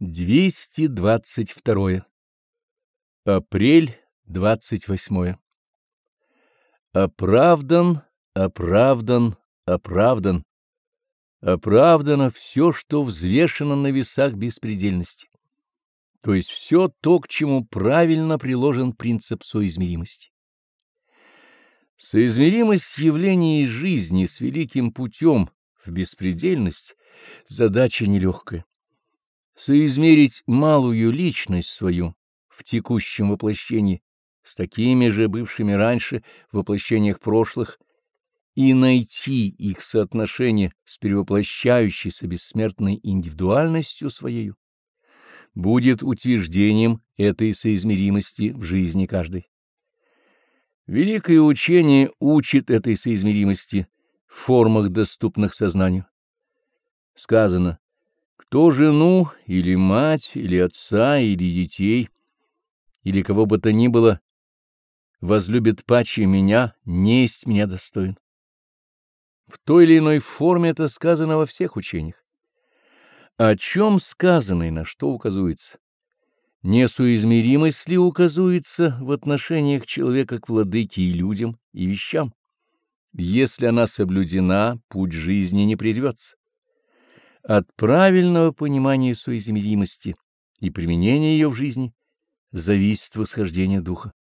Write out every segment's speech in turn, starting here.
222. Апрель 28. Оправдан, оправдан, оправдан. Оправдано все, что взвешено на весах беспредельности, то есть все то, к чему правильно приложен принцип соизмеримости. Соизмеримость явлений жизни с великим путем в беспредельность — задача нелегкая соизмерить малую личность свою в текущем воплощении с такими же бывшими раньше воплощениях прошлых и найти их соотношение с перевоплощающейся бессмертной индивидуальностью своей, будет утверждением этой соизмеримости в жизни каждой. Великое учение учит этой соизмеримости в формах, доступных сознанию. Сказано кто жену, или мать, или отца, или детей, или кого бы то ни было, возлюбит паче меня, несть меня достоин. В той или иной форме это сказано во всех учениях. О чем сказано и на что указывается? Несуизмеримость ли указывается в отношениях человека к владыке и людям, и вещам? Если она соблюдена, путь жизни не прервется. От правильного понимания соизмеримости и применения ее в жизни зависит восхождение духа.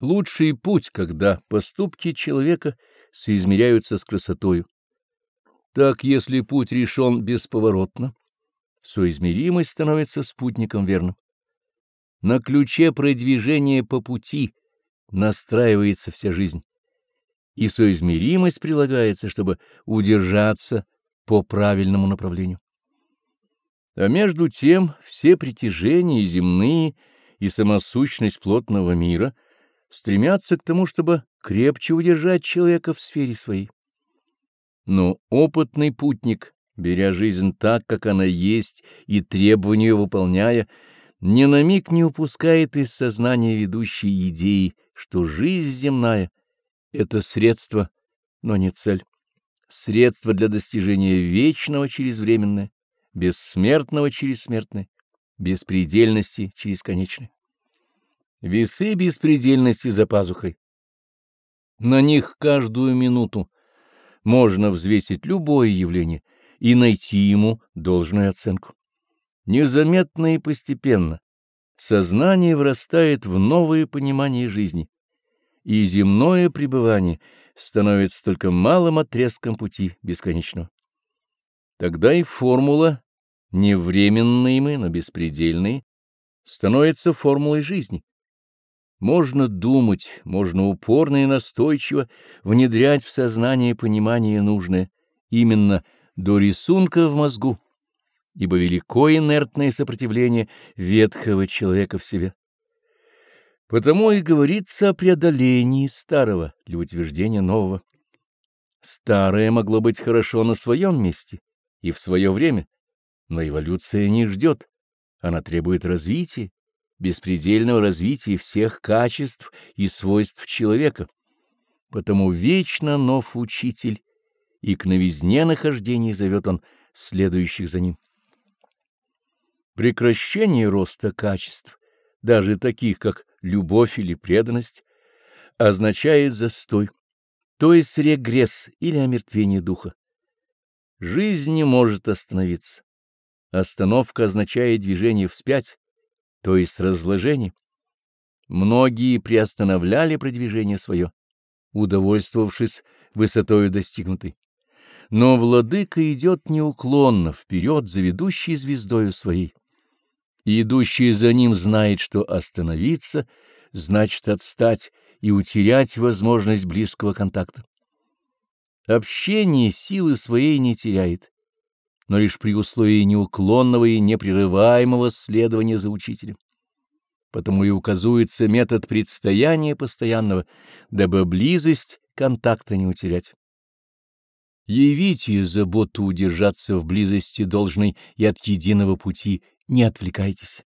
Лучший путь, когда поступки человека соизмеряются с красотою. Так, если путь решен бесповоротно, соизмеримость становится спутником верным. На ключе продвижения по пути настраивается вся жизнь, и соизмеримость прилагается, чтобы удержаться по правильному направлению. А между тем все притяжения земные и самосущность плотного мира стремятся к тому, чтобы крепче удержать человека в сфере своей. Но опытный путник, беря жизнь так, как она есть, и требования выполняя, ни на миг не упускает из сознания ведущей идеи, что жизнь земная — это средство, но не цель средство для достижения вечного через временное, бессмертного через смертное, беспредельности через конечное. Весы беспредельности за пазухой. На них каждую минуту можно взвесить любое явление и найти ему должную оценку. Незаметно и постепенно сознание вырастает в новое понимание жизни, и земное пребывание — становится только малым отрезком пути бесконечного. Тогда и формула, не временные мы, но беспредельные, становится формулой жизни. Можно думать, можно упорно и настойчиво внедрять в сознание понимание нужное именно до рисунка в мозгу, ибо велико инертное сопротивление ветхого человека в себе. Потому и говорится о преодолении старого для утверждения нового. Старое могло быть хорошо на своем месте и в свое время, но эволюция не ждет, она требует развития, беспредельного развития всех качеств и свойств человека. Потому вечно нов учитель, и к новизне нахождения зовет он следующих за ним. Прекращение роста качеств, даже таких, как любовь или преданность, означает застой, то есть регресс или омертвение духа. Жизнь не может остановиться. Остановка означает движение вспять, то есть разложение. Многие приостанавливали продвижение свое, удовольствовавшись высотою достигнутой. Но владыка идет неуклонно вперед за ведущей звездою своей и идущий за ним знает, что остановиться значит отстать и утерять возможность близкого контакта. Общение силы своей не теряет, но лишь при условии неуклонного и непрерываемого следования за учителем. Потому и указывается метод предстояния постоянного, дабы близость контакта не утерять. Явите заботу удержаться в близости должной и от единого пути, не отвлекайтесь.